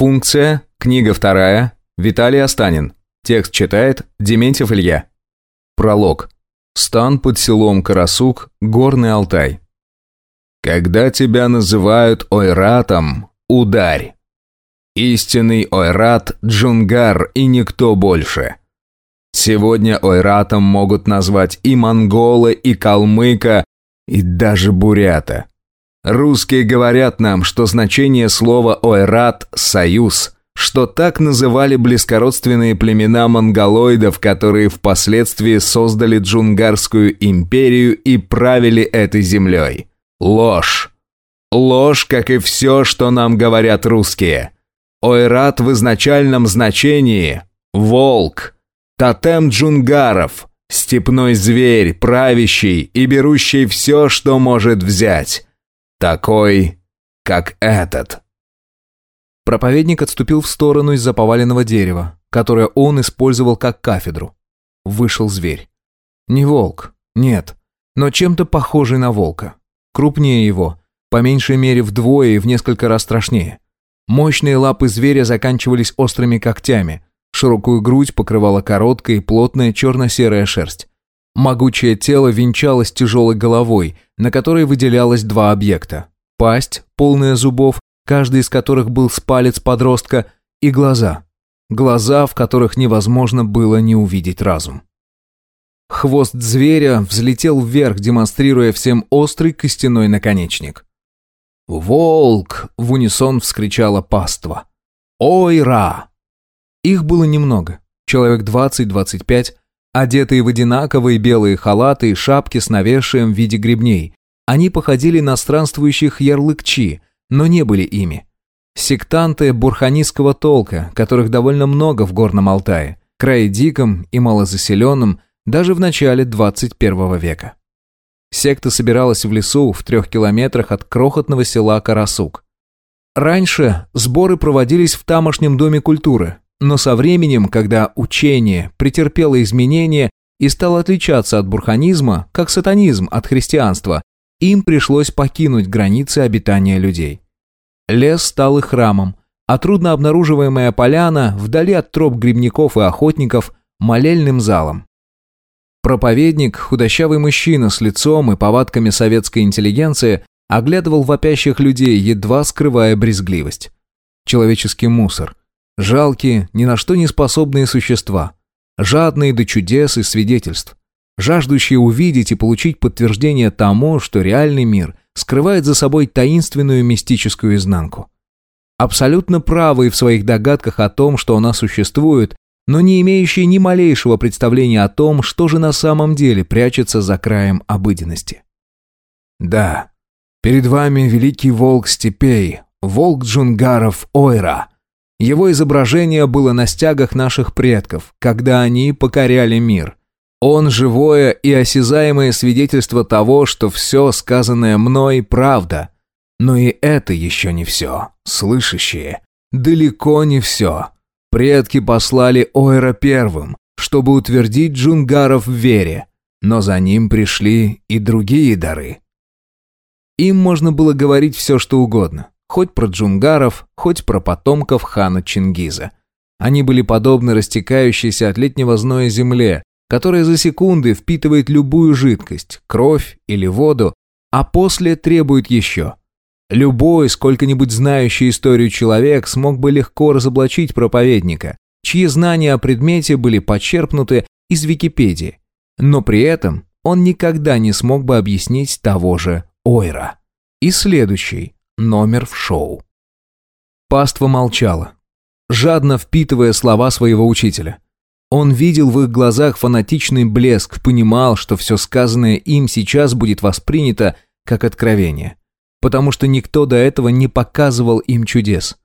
Функция, книга вторая, Виталий Останин. Текст читает Дементьев Илья. Пролог. Стан под селом Карасук, Горный Алтай. Когда тебя называют ойратом, ударь. Истинный ойрат – Джунгар и никто больше. Сегодня ойратом могут назвать и монгола, и калмыка, и даже бурята. Русские говорят нам, что значение слова ойрат – союз, что так называли близкородственные племена монголоидов, которые впоследствии создали Джунгарскую империю и правили этой землей. Ложь. Ложь, как и все, что нам говорят русские. Ойрат в изначальном значении – волк, тотем джунгаров, степной зверь, правящий и берущий все, что может взять. Такой, как этот. Проповедник отступил в сторону из-за поваленного дерева, которое он использовал как кафедру. Вышел зверь. Не волк, нет, но чем-то похожий на волка. Крупнее его, по меньшей мере вдвое и в несколько раз страшнее. Мощные лапы зверя заканчивались острыми когтями. Широкую грудь покрывала короткая и плотная черно-серая шерсть. Могучее тело венчалось тяжелой головой, на которой выделялось два объекта. Пасть, полная зубов, каждый из которых был с палец подростка, и глаза. Глаза, в которых невозможно было не увидеть разум. Хвост зверя взлетел вверх, демонстрируя всем острый костяной наконечник. «Волк!» — в унисон вскричала паства. «Ой-ра!» Их было немного, человек 20-25, одетые в одинаковые белые халаты и шапки с навешием в виде гребней. Они походили на странствующих ярлыкчи, но не были ими. Сектанты бурханистского толка, которых довольно много в Горном Алтае, крае диком и малозаселенном даже в начале 21 века. Секта собиралась в лесу в трех километрах от крохотного села Карасук. Раньше сборы проводились в тамошнем доме культуры, но со временем, когда учение претерпело изменения и стало отличаться от бурханизма, как сатанизм от христианства, им пришлось покинуть границы обитания людей. Лес стал их храмом, а трудно обнаруживаемая поляна, вдали от троп грибников и охотников, молельным залом. Проповедник, худощавый мужчина с лицом и повадками советской интеллигенции, оглядывал вопящих людей, едва скрывая брезгливость. Человеческий мусор. Жалкие, ни на что не способные существа. Жадные до чудес и свидетельств. Жаждущие увидеть и получить подтверждение тому, что реальный мир скрывает за собой таинственную мистическую изнанку. Абсолютно правые в своих догадках о том, что она существует, но не имеющие ни малейшего представления о том, что же на самом деле прячется за краем обыденности. Да, перед вами великий волк степей, волк джунгаров Ойра. Его изображение было на стягах наших предков, когда они покоряли мир. Он живое и осязаемое свидетельство того, что все сказанное мной правда. Но и это еще не все, слышащие. Далеко не все. Предки послали Ойра первым, чтобы утвердить джунгаров в вере, но за ним пришли и другие дары. Им можно было говорить все, что угодно, хоть про джунгаров, хоть про потомков хана Чингиза. Они были подобны растекающейся от летнего зноя земле, которая за секунды впитывает любую жидкость, кровь или воду, а после требует еще – Любой, сколько-нибудь знающий историю человек смог бы легко разоблачить проповедника, чьи знания о предмете были почерпнуты из Википедии. Но при этом он никогда не смог бы объяснить того же Ойра. И следующий номер в шоу. Паства молчала, жадно впитывая слова своего учителя. Он видел в их глазах фанатичный блеск, понимал, что все сказанное им сейчас будет воспринято как откровение потому что никто до этого не показывал им чудес.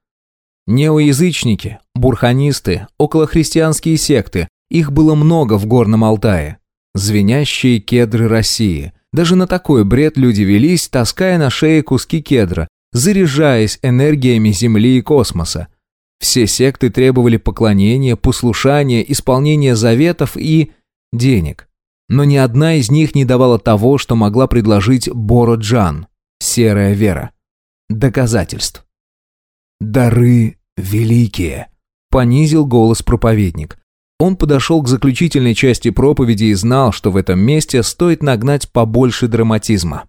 Неоязычники, бурханисты, околохристианские секты, их было много в Горном Алтае. Звенящие кедры России. Даже на такой бред люди велись, таская на шее куски кедра, заряжаясь энергиями Земли и космоса. Все секты требовали поклонения, послушания, исполнения заветов и денег. Но ни одна из них не давала того, что могла предложить Бороджан. Серая вера. Доказательств. Дары великие», — понизил голос проповедник. Он подошел к заключительной части проповеди и знал, что в этом месте стоит нагнать побольше драматизма.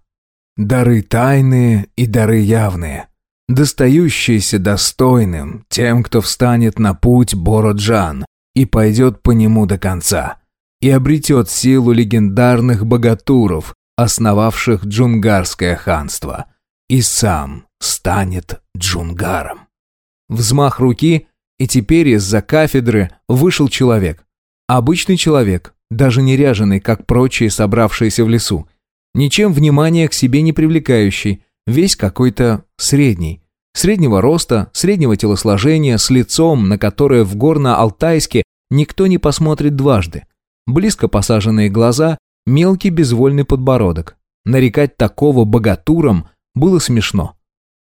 «Дары тайные и дары явные, достающиеся достойным, тем, кто встанет на путь Бороджан и пойдет по нему до конца, и обретет силу легендарных богатуров, основавших Джунгарское ханство, и сам станет Джунгаром». Взмах руки, и теперь из-за кафедры вышел человек. Обычный человек, даже не ряженый, как прочие, собравшиеся в лесу. Ничем внимания к себе не привлекающий, весь какой-то средний. Среднего роста, среднего телосложения, с лицом, на которое в горно-алтайске никто не посмотрит дважды. Близко посаженные глаза, мелкий безвольный подбородок. Нарекать такого богатуром было смешно.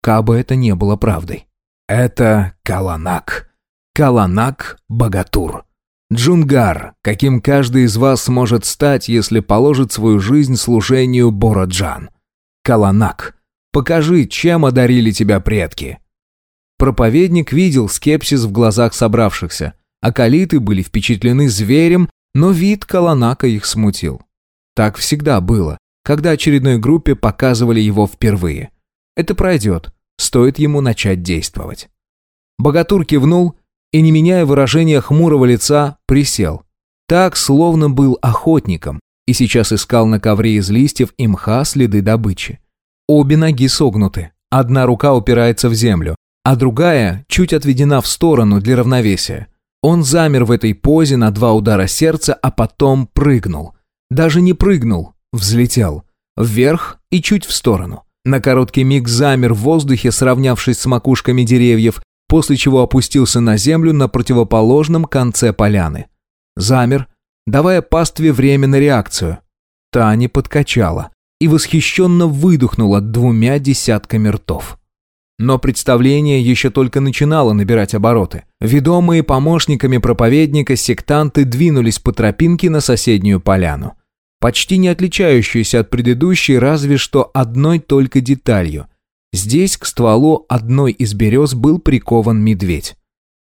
Кабы это не было правдой. Это Каланак. Каланак Богатур. Джунгар, каким каждый из вас сможет стать, если положит свою жизнь служению Бороджан. Каланак, покажи, чем одарили тебя предки. Проповедник видел скепсис в глазах собравшихся. Акалиты были впечатлены зверем, но вид Каланака их смутил. Так всегда было, когда очередной группе показывали его впервые. Это пройдет, Стоит ему начать действовать. Богатур кивнул и, не меняя выражения хмурого лица, присел. Так, словно был охотником, и сейчас искал на ковре из листьев и мха следы добычи. Обе ноги согнуты, одна рука упирается в землю, а другая чуть отведена в сторону для равновесия. Он замер в этой позе на два удара сердца, а потом прыгнул. Даже не прыгнул, взлетел. Вверх и чуть в сторону. На короткий миг замер в воздухе, сравнявшись с макушками деревьев, после чего опустился на землю на противоположном конце поляны. Замер, давая пастве время на реакцию. Та не подкачала и восхищенно выдохнула двумя десятками ртов. Но представление еще только начинало набирать обороты. Ведомые помощниками проповедника сектанты двинулись по тропинке на соседнюю поляну почти не отличающуюся от предыдущей, разве что одной только деталью. Здесь к стволу одной из берез был прикован медведь.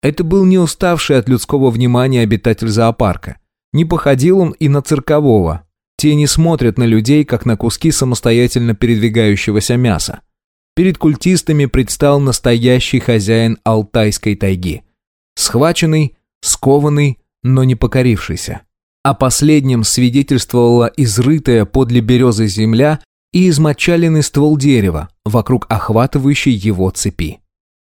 Это был не уставший от людского внимания обитатель зоопарка. Не походил он и на циркового. Те не смотрят на людей, как на куски самостоятельно передвигающегося мяса. Перед культистами предстал настоящий хозяин Алтайской тайги. Схваченный, скованный, но не покорившийся. О последнем свидетельствовала изрытая подле березы земля и измочаленный ствол дерева, вокруг охватывающей его цепи.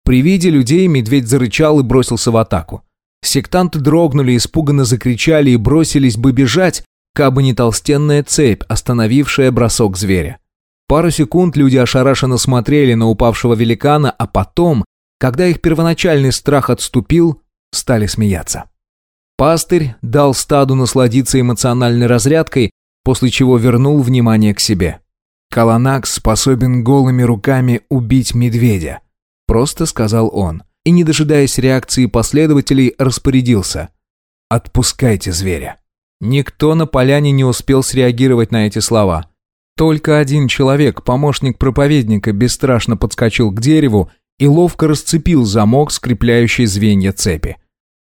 При виде людей медведь зарычал и бросился в атаку. Сектанты дрогнули, испуганно закричали и бросились бы бежать, кабы не толстенная цепь, остановившая бросок зверя. Пару секунд люди ошарашенно смотрели на упавшего великана, а потом, когда их первоначальный страх отступил, стали смеяться. Пастырь дал стаду насладиться эмоциональной разрядкой, после чего вернул внимание к себе. «Каланак способен голыми руками убить медведя», – просто сказал он, и, не дожидаясь реакции последователей, распорядился. «Отпускайте зверя». Никто на поляне не успел среагировать на эти слова. Только один человек, помощник проповедника, бесстрашно подскочил к дереву и ловко расцепил замок, скрепляющий звенья цепи.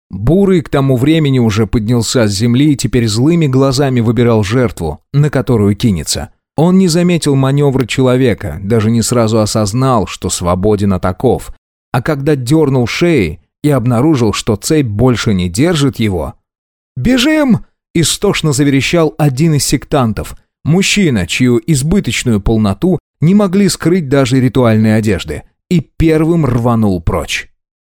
Бурый к тому времени уже поднялся с земли и теперь злыми глазами выбирал жертву, на которую кинется. Он не заметил маневра человека, даже не сразу осознал, что свободен от оков. А когда дернул шеи и обнаружил, что цепь больше не держит его... «Бежим!» – истошно заверещал один из сектантов. Мужчина, чью избыточную полноту не могли скрыть даже ритуальные одежды. И первым рванул прочь.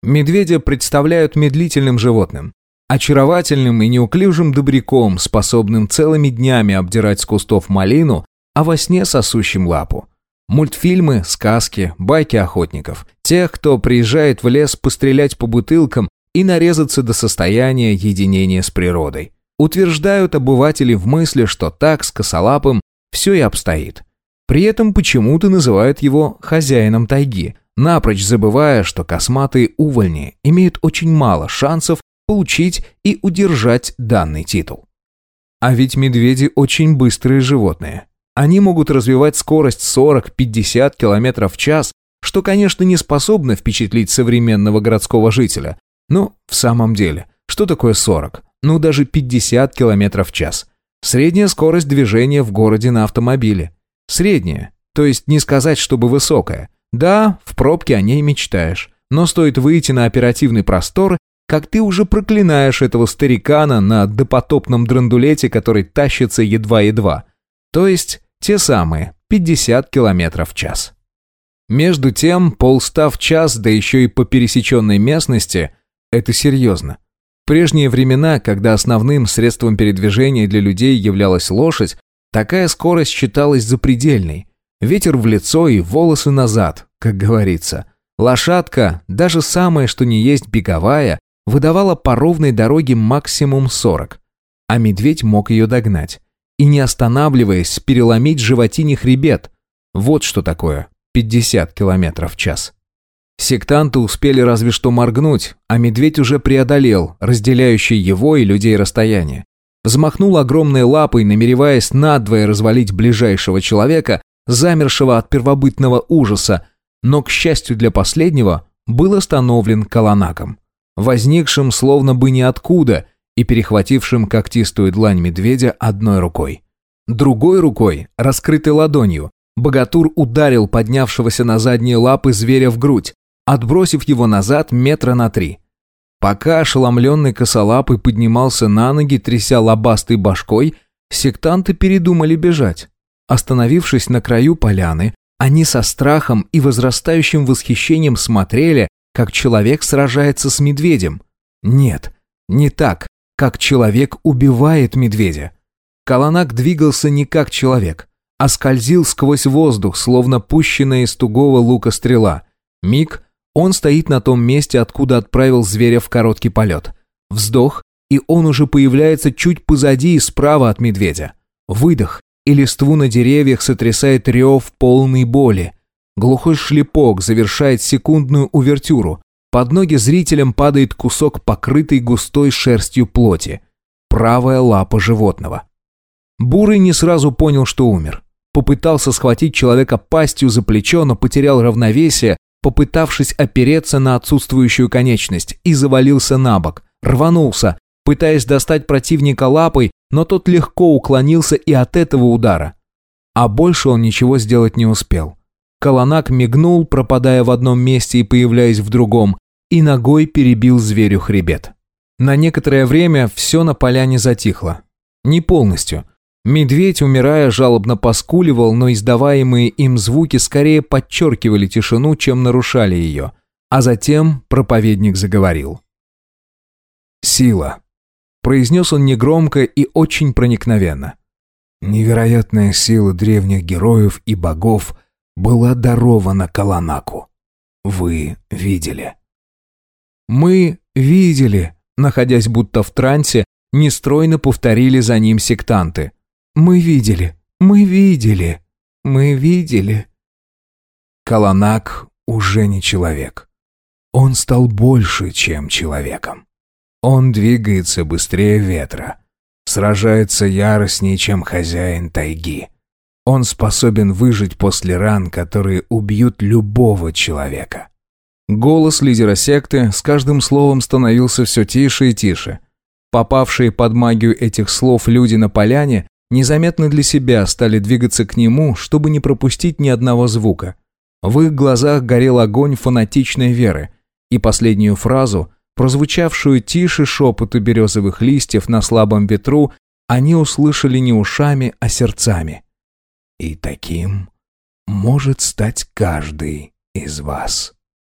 Медведя представляют медлительным животным. Очаровательным и неуклюжим добряком, способным целыми днями обдирать с кустов малину, а во сне сосущим лапу. Мультфильмы, сказки, байки охотников. Тех, кто приезжает в лес пострелять по бутылкам и нарезаться до состояния единения с природой. Утверждают обыватели в мысли, что так с косолапым все и обстоит. При этом почему-то называют его хозяином тайги, напрочь забывая, что косматые увольни имеют очень мало шансов получить и удержать данный титул. А ведь медведи очень быстрые животные. Они могут развивать скорость 40-50 км в час, что, конечно, не способно впечатлить современного городского жителя. Но в самом деле, что такое 40? Ну, даже 50 км в час. Средняя скорость движения в городе на автомобиле. Средняя, то есть не сказать, чтобы высокая. Да, в пробке о ней мечтаешь. Но стоит выйти на оперативный простор, как ты уже проклинаешь этого старикана на допотопном драндулете, который тащится едва-едва. То есть те самые 50 км в час. Между тем, полста в час, да еще и по пересеченной местности – это серьезно. В прежние времена, когда основным средством передвижения для людей являлась лошадь, такая скорость считалась запредельной. Ветер в лицо и волосы назад, как говорится. Лошадка, даже самая что ни есть беговая, выдавала по ровной дороге максимум 40, а медведь мог ее догнать. И не останавливаясь, переломить животине хребет. Вот что такое 50 км в час. Сектанты успели разве что моргнуть, а медведь уже преодолел разделяющее его и людей расстояние. Взмахнул огромной лапой, намереваясь надвое развалить ближайшего человека, замершего от первобытного ужаса, но, к счастью для последнего, был остановлен колонаком, возникшим словно бы ниоткуда и перехватившим когтистую длань медведя одной рукой. Другой рукой, раскрытой ладонью, Богатур ударил поднявшегося на задние лапы зверя в грудь, отбросив его назад метра на три. Пока ошеломленный косолапый поднимался на ноги, тряся лобастой башкой, сектанты передумали бежать. Остановившись на краю поляны, они со страхом и возрастающим восхищением смотрели, как человек сражается с медведем. Нет, не так, как человек убивает медведя. Каланак двигался не как человек а скользил сквозь воздух, словно пущенная из тугого лука стрела. Миг, он стоит на том месте, откуда отправил зверя в короткий полет. Вздох, и он уже появляется чуть позади и справа от медведя. Выдох, и листву на деревьях сотрясает рев полной боли. Глухой шлепок завершает секундную увертюру. Под ноги зрителям падает кусок покрытой густой шерстью плоти. Правая лапа животного. Бурый не сразу понял, что умер. Попытался схватить человека пастью за плечо, но потерял равновесие, попытавшись опереться на отсутствующую конечность, и завалился на бок, рванулся, пытаясь достать противника лапой, но тот легко уклонился и от этого удара. А больше он ничего сделать не успел. Колонак мигнул, пропадая в одном месте и появляясь в другом, и ногой перебил зверю хребет. На некоторое время все на поляне затихло. Не полностью. Медведь, умирая, жалобно поскуливал, но издаваемые им звуки скорее подчеркивали тишину, чем нарушали ее. А затем проповедник заговорил. «Сила», – произнес он негромко и очень проникновенно. «Невероятная сила древних героев и богов была дарована Каланаку. Вы видели?» «Мы видели», находясь будто в трансе, нестройно повторили за ним сектанты – мы видели, мы видели, мы видели. Каланак уже не человек. Он стал больше, чем человеком. Он двигается быстрее ветра, сражается яростнее, чем хозяин тайги. Он способен выжить после ран, которые убьют любого человека. Голос лидера секты с каждым словом становился все тише и тише. Попавшие под магию этих слов люди на поляне незаметно для себя стали двигаться к нему, чтобы не пропустить ни одного звука. В их глазах горел огонь фанатичной веры, и последнюю фразу, прозвучавшую тише шепоту березовых листьев на слабом ветру, они услышали не ушами, а сердцами. «И таким может стать каждый из вас».